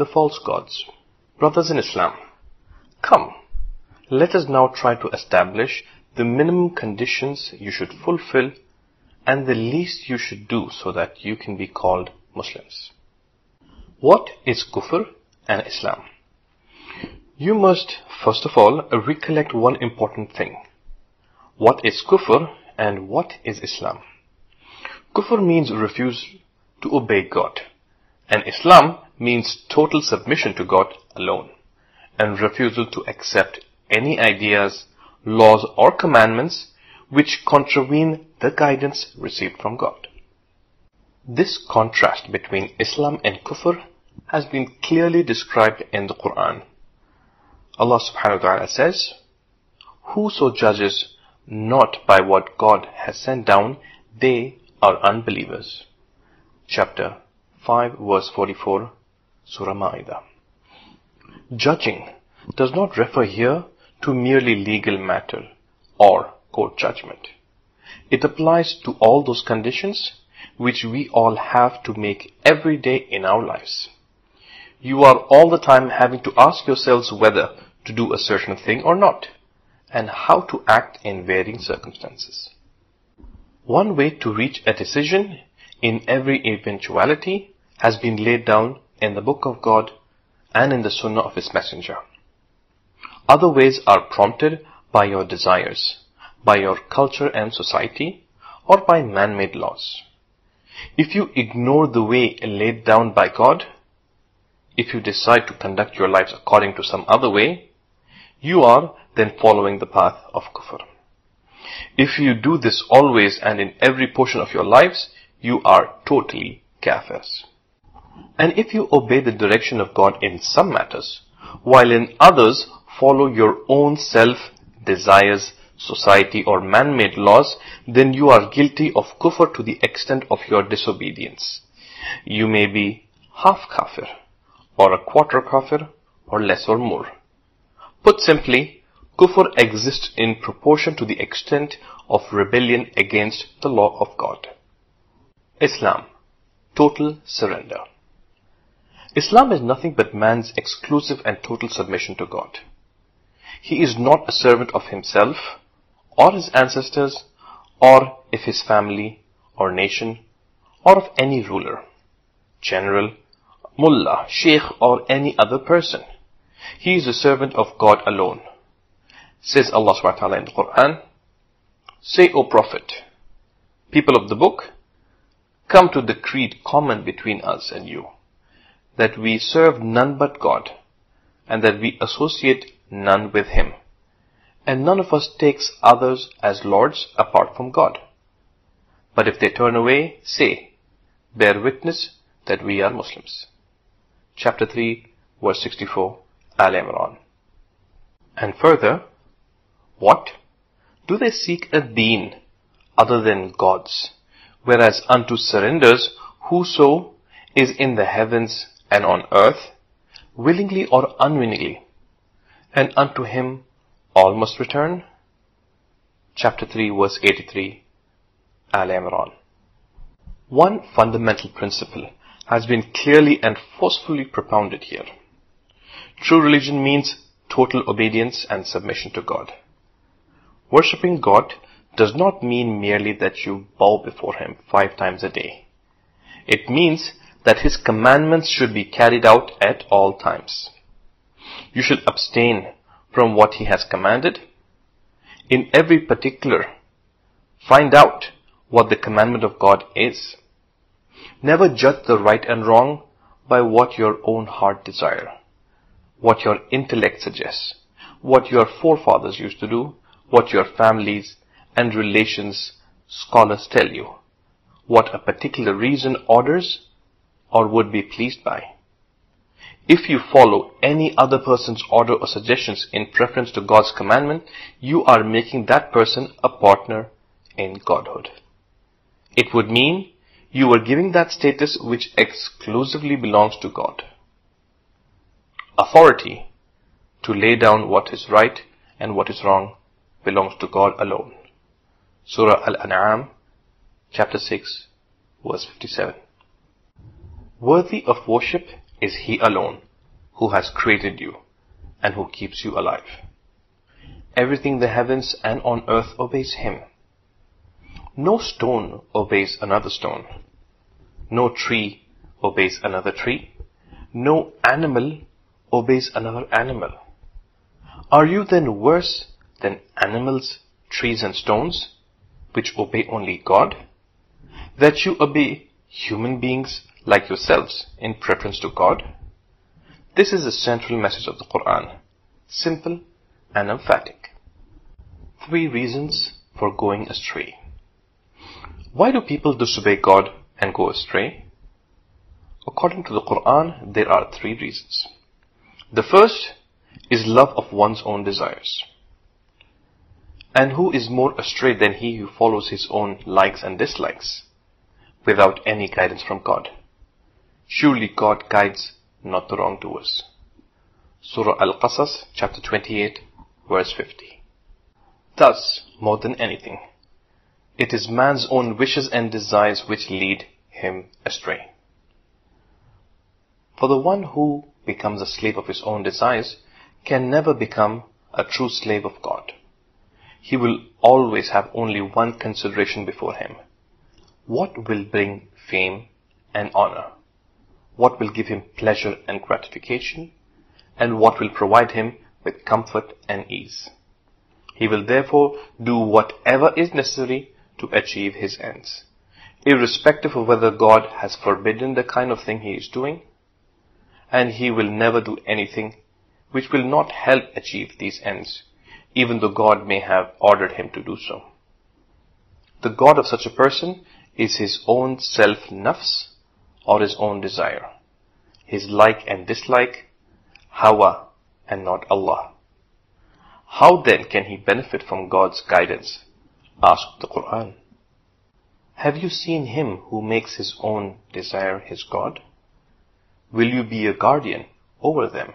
the false gods. Brothers in Islam, come, let us now try to establish the minimum conditions you should fulfill and the least you should do so that you can be called Muslims. What is kufr and Islam? You must, first of all, recollect one important thing. What is kufr and what is Islam? Kufr means refuse to obey God, and Islam means total submission to God alone, and refusal to accept any ideas, laws or commandments which contravene the guidance received from God. This contrast between Islam and Kufr has been clearly described in the Quran. Allah subhanahu wa ta'ala says, Whoso judges not by what God has sent down, they are unbelievers. Chapter 5 verse 44, Surah Ma'idah. Judging does not refer here to merely legal matter or court judgment. It applies to all those conditions which we all have to make every day in our lives. You are all the time having to ask yourselves whether to do a certain thing or not, and how to act in varying circumstances. One way to reach a decision in every eventuality has been laid down in the Book of God and in the Sunnah of His Messenger. Other ways are prompted by your desires, by your culture and society, or by man-made laws. If you ignore the way laid down by God, if you decide to conduct your lives according to some other way, you are then following the path of kufr. If you do this always and in every portion of your lives, you are totally kafirs. And if you obey the direction of God in some matters, while in others follow your own self, desires, society or man-made laws, then you are guilty of kufr to the extent of your disobedience. You may be half kafir, or a quarter kafir, or less or more. Put simply, kufr exists in proportion to the extent of rebellion against the law of God. Islam, total surrender. Islam is nothing but man's exclusive and total submission to God. He is not a servant of himself, or his ancestors, or if his family, or nation, or of any ruler, general, mullah, sheikh, or any other person. He is a servant of God alone. Says Allah subhanahu wa ta'ala in the Quran, Say, O Prophet, people of the book, come to the creed common between us and you, that we serve none but God, and that we associate none with Him and none of us takes others as lords apart from God. But if they turn away, say, bear witness that we are Muslims. Chapter 3, verse 64, Al Imran. And further, what? Do they seek a deen other than God's? Whereas unto surrenders whoso is in the heavens and on earth, willingly or unwillingly, and unto him all must return. Chapter 3 verse 83 Al Imran. One fundamental principle has been clearly and forcefully propounded here. True religion means total obedience and submission to God. Worshipping God does not mean merely that you bow before Him five times a day. It means that His commandments should be carried out at all times. You should abstain from what he has commanded. In every particular, find out what the commandment of God is. Never judge the right and wrong by what your own heart desire, what your intellect suggests, what your forefathers used to do, what your families and relations scholars tell you, what a particular reason orders or would be pleased by. If you follow any other person's order or suggestions in preference to God's commandment, you are making that person a partner in Godhood. It would mean you are giving that status which exclusively belongs to God. Authority to lay down what is right and what is wrong belongs to God alone. Surah Al-An'am, chapter 6, verse 57. Worthy of worship is He alone, who has created you and who keeps you alive. Everything in the heavens and on earth obeys him. No stone obeys another stone. No tree obeys another tree. No animal obeys another animal. Are you then worse than animals, trees and stones, which obey only God? That you obey human beings like yourselves in preference to God? This is the central message of the Quran. Simple and emphatic. Three reasons for going astray. Why do people disobey God and go astray? According to the Quran, there are three reasons. The first is love of one's own desires. And who is more astray than he who follows his own likes and dislikes without any guidance from God? Surely God guides not the wrongdoers. Surah Al-Qasas, chapter 28, verse 50. Thus, more than anything, it is man's own wishes and desires which lead him astray. For the one who becomes a slave of his own desires can never become a true slave of God. He will always have only one consideration before him. What will bring fame and honor? What will give him pleasure and gratification? And what will provide him with comfort and ease? He will therefore do whatever is necessary to achieve his ends, irrespective of whether God has forbidden the kind of thing he is doing, and he will never do anything which will not help achieve these ends, even though God may have ordered him to do so. The God of such a person is his own self nafs or his own desire, his like and dislike, hawa, and not Allah. How then can he benefit from God's guidance asked the Quran. Have you seen him who makes his own desire his God? Will you be a guardian over them?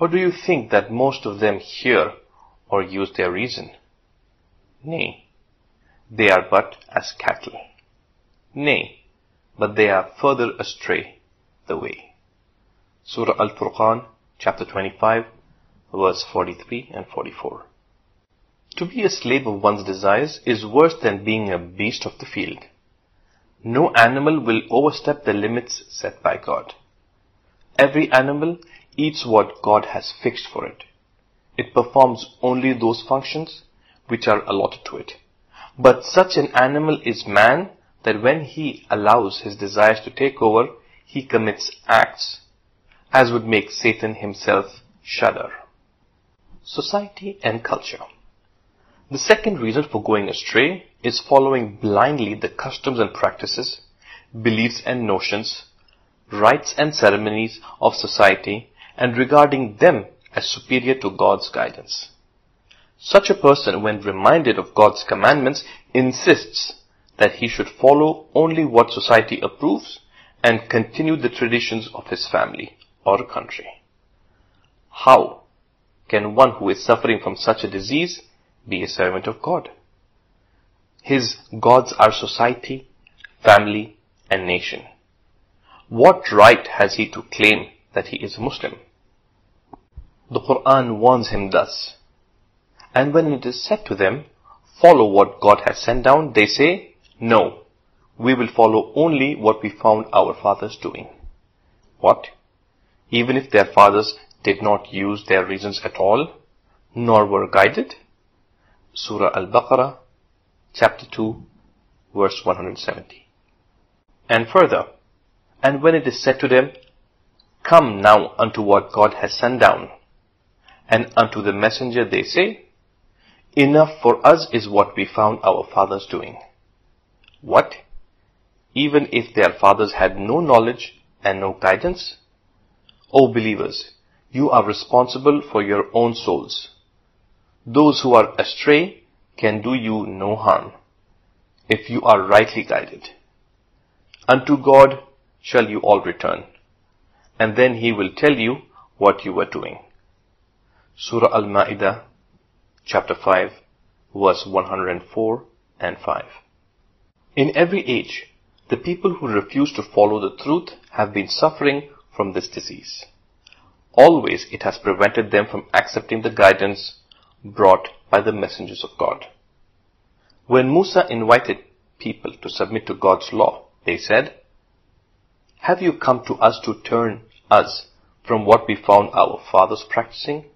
Or do you think that most of them hear or use their reason? Nay, they are but as cattle. Nay, but they are further astray the way. Surah Al-Furqan, chapter 25, verse 43 and 44. To be a slave of one's desires is worse than being a beast of the field. No animal will overstep the limits set by God. Every animal eats what God has fixed for it. It performs only those functions which are allotted to it. But such an animal is man that when he allows his desires to take over, he commits acts as would make Satan himself shudder. Society and culture. The second reason for going astray is following blindly the customs and practices, beliefs and notions, rites and ceremonies of society and regarding them as superior to God's guidance. Such a person, when reminded of God's commandments, insists that he should follow only what society approves and continue the traditions of his family or country. How can one who is suffering from such a disease be a servant of God. His gods are society, family, and nation. What right has he to claim that he is a Muslim? The Quran warns him thus. And when it is said to them, follow what God has sent down, they say, no, we will follow only what we found our fathers doing. What? Even if their fathers did not use their reasons at all, nor were guided? Surah Al-Baqarah, chapter 2, verse 170. And further, and when it is said to them, Come now unto what God has sent down, and unto the messenger they say, Enough for us is what we found our fathers doing. What? Even if their fathers had no knowledge and no guidance? O believers, you are responsible for your own souls. Those who are astray can do you no harm, if you are rightly guided. Unto God shall you all return, and then He will tell you what you were doing. Surah Al-Ma'idah, chapter 5, verse 104 and 5. In every age, the people who refuse to follow the truth have been suffering from this disease. always it has prevented them from accepting the guidance brought by the messengers of God. When Musa invited people to submit to God's law, they said, Have you come to us to turn us from what we found our fathers practicing?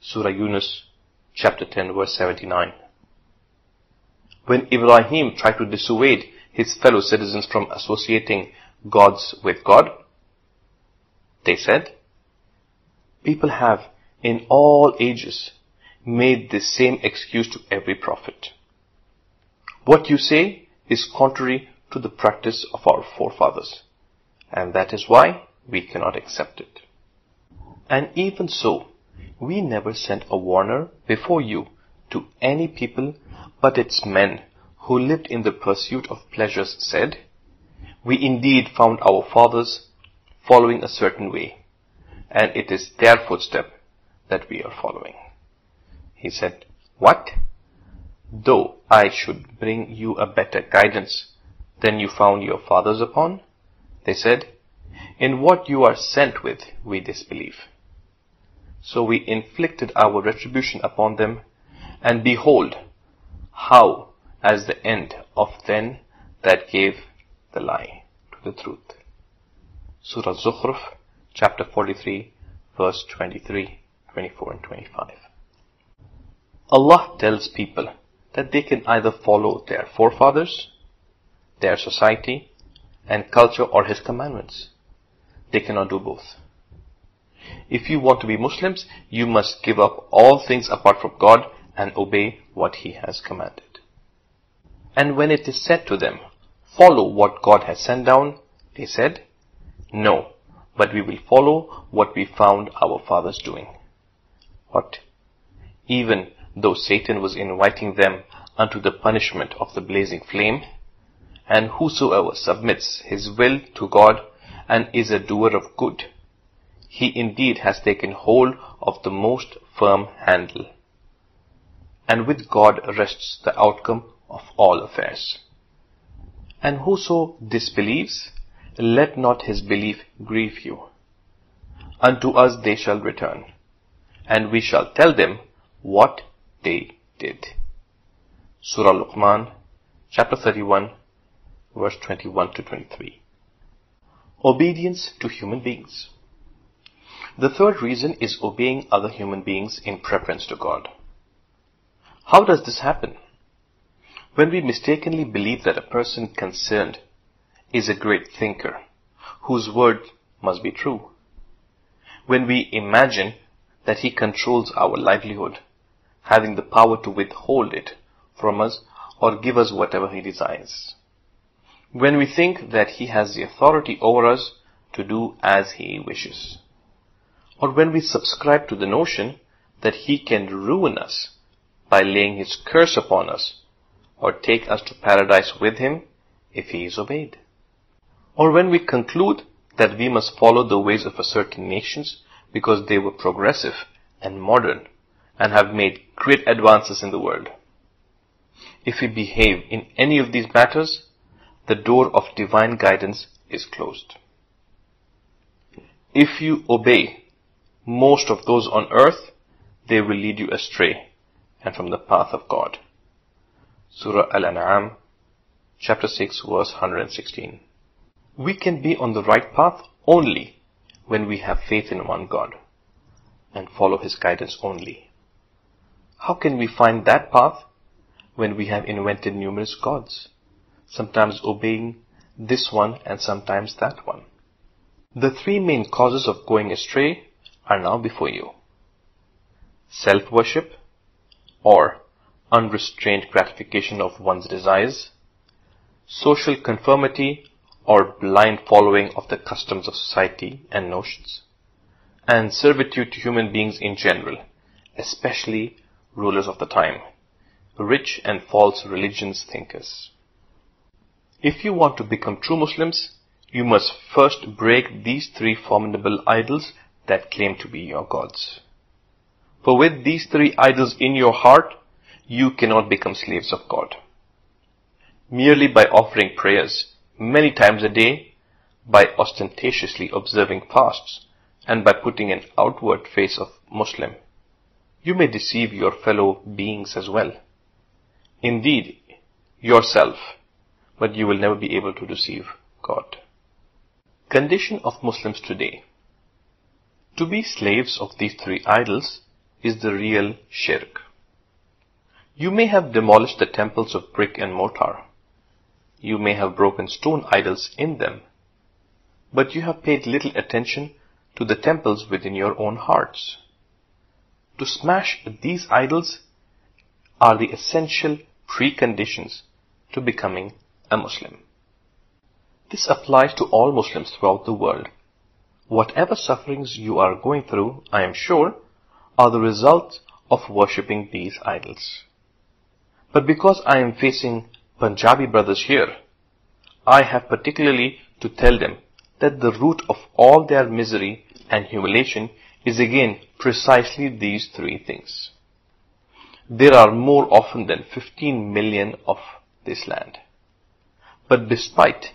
Surah Yunus, chapter 10, verse 79. When Ibrahim tried to dissuade his fellow citizens from associating gods with God, they said, People have, in all ages, made the same excuse to every prophet. What you say is contrary to the practice of our forefathers, and that is why we cannot accept it. And even so, we never sent a warner before you to any people but its men who lived in the pursuit of pleasures said, We indeed found our fathers following a certain way, and it is their footstep that we are following. He said, What? Though I should bring you a better guidance than you found your fathers upon? They said, In what you are sent with we disbelieve. So we inflicted our retribution upon them, and behold, how as the end of then that gave the lie to the truth. Surah Zukhruf, chapter 43, verse 23, 24 and 25. Allah tells people that they can either follow their forefathers, their society, and culture or His commandments. They cannot do both. If you want to be Muslims, you must give up all things apart from God and obey what He has commanded. And when it is said to them, follow what God has sent down, they said, no, but we will follow what we found our fathers doing. What? Even though Satan was inviting them unto the punishment of the blazing flame, and whosoever submits his will to God and is a doer of good, he indeed has taken hold of the most firm handle. And with God rests the outcome of all affairs. And whoso disbelieves, let not his belief grieve you. Unto us they shall return, and we shall tell them what they did. Surah Luqman, chapter 31, verse 21 to 23. Obedience to human beings. The third reason is obeying other human beings in preference to God. How does this happen? When we mistakenly believe that a person concerned is a great thinker, whose word must be true. When we imagine that he controls our livelihood, having the power to withhold it from us or give us whatever he desires. When we think that he has the authority over us to do as he wishes. Or when we subscribe to the notion that he can ruin us by laying his curse upon us or take us to paradise with him if he is obeyed. Or when we conclude that we must follow the ways of a certain nations because they were progressive and modern and have made great advances in the world. If we behave in any of these matters, the door of divine guidance is closed. If you obey most of those on earth, they will lead you astray and from the path of God. Surah Al-An'am, chapter 6, verse 116. We can be on the right path only when we have faith in one God and follow His guidance only. How can we find that path when we have invented numerous gods, sometimes obeying this one and sometimes that one? The three main causes of going astray are now before you. Self-worship or unrestrained gratification of one's desires, social conformity or blind following of the customs of society and notions, and servitude to human beings in general, especially rulers of the time, rich and false religions thinkers. If you want to become true Muslims, you must first break these three formidable idols that claim to be your gods. For with these three idols in your heart, you cannot become slaves of God. Merely by offering prayers many times a day, by ostentatiously observing fasts and by putting an outward face of Muslim, you may deceive your fellow beings as well. Indeed, yourself, but you will never be able to deceive God. Condition of Muslims today. To be slaves of these three idols is the real shirk. You may have demolished the temples of brick and mortar. You may have broken stone idols in them. But you have paid little attention to the temples within your own hearts. To smash these idols are the essential preconditions to becoming a Muslim. This applies to all Muslims throughout the world. Whatever sufferings you are going through, I am sure, are the result of worshipping these idols. But because I am facing Punjabi brothers here, I have particularly to tell them that the root of all their misery and humiliation is again precisely these three things. There are more often than 15 million of this land. But despite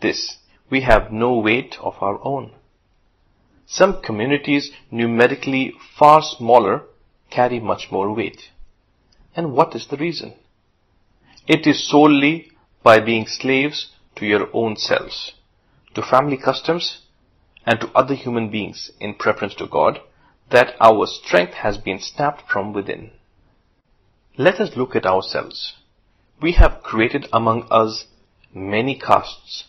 this, we have no weight of our own. Some communities numerically far smaller carry much more weight. And what is the reason? It is solely by being slaves to your own selves, to family customs, and to other human beings in preference to God that our strength has been snapped from within. Let us look at ourselves. We have created among us many castes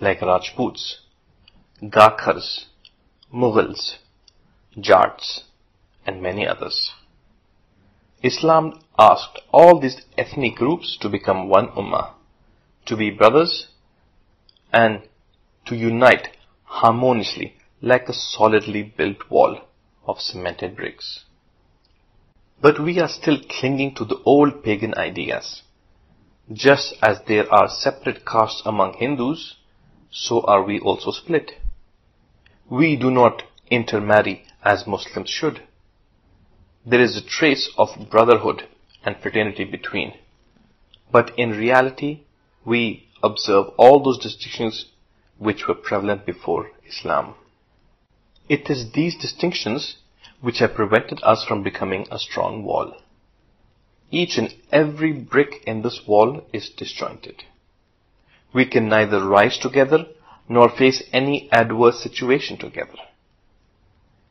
like Rajputs, Gakhars, Mughals, Jats, and many others. Islam asked all these ethnic groups to become one ummah, to be brothers, and to unite harmoniously like a solidly built wall of cemented bricks. But we are still clinging to the old pagan ideas. Just as there are separate castes among Hindus, so are we also split. We do not intermarry as Muslims should. There is a trace of brotherhood and fraternity between. But in reality, we observe all those distinctions which were prevalent before Islam. It is these distinctions which have prevented us from becoming a strong wall. Each and every brick in this wall is disjointed. We can neither rise together nor face any adverse situation together.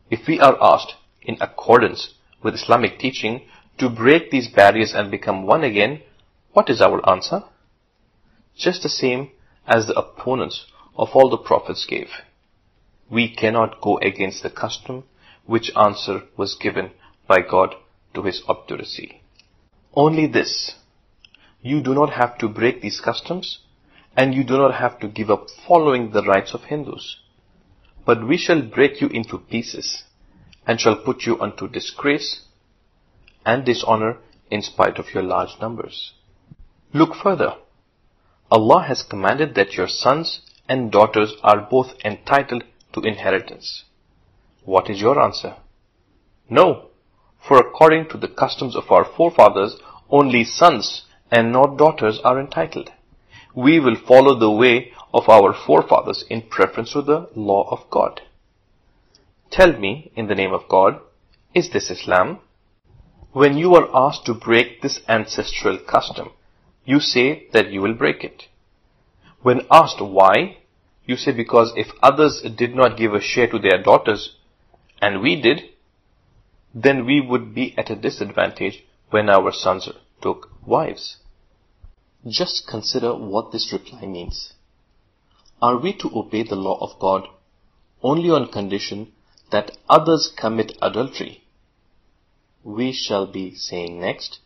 If we are asked, in accordance with Islamic teaching, to break these barriers and become one again, what is our answer? Just the same as the opponents of all the prophets gave. We cannot go against the custom which answer was given by God to his obduracy. Only this, you do not have to break these customs and you do not have to give up following the rites of Hindus. But we shall break you into pieces and shall put you unto disgrace and dishonor in spite of your large numbers. Look further. Allah has commanded that your sons and daughters are both entitled to inheritance. What is your answer? No, for according to the customs of our forefathers, only sons and not daughters are entitled. We will follow the way of our forefathers in preference to the law of God. Tell me, in the name of God, is this Islam? When you are asked to break this ancestral custom, you say that you will break it. When asked why, you say because if others did not give a share to their daughters, and we did, then we would be at a disadvantage when our sons took wives. Just consider what this reply means. Are we to obey the law of God only on condition that others commit adultery? We shall be saying next,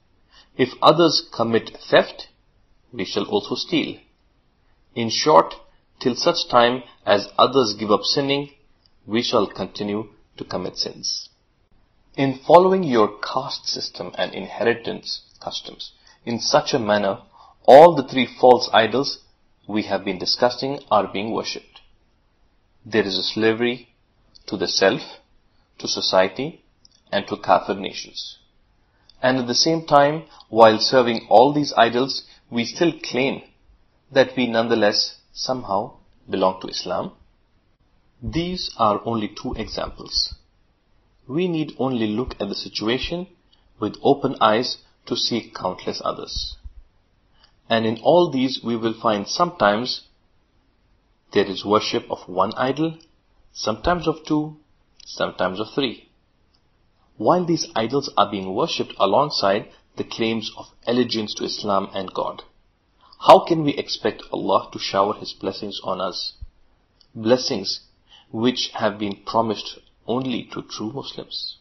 if others commit theft, we shall also steal. In short, till such time as others give up sinning, we shall continue to commit sins. In following your caste system and inheritance customs in such a manner, all the three false idols we have been discussing are being worshipped. There is a slavery to the self, to society, and to kafir nations. And at the same time, while serving all these idols, we still claim that we nonetheless somehow belong to Islam. These are only two examples. We need only look at the situation with open eyes to see countless others. And in all these we will find sometimes there is worship of one idol, sometimes of two, sometimes of three. While these idols are being worshipped alongside the claims of allegiance to Islam and God, how can we expect Allah to shower His blessings on us? Blessings which have been promised only to true Muslims.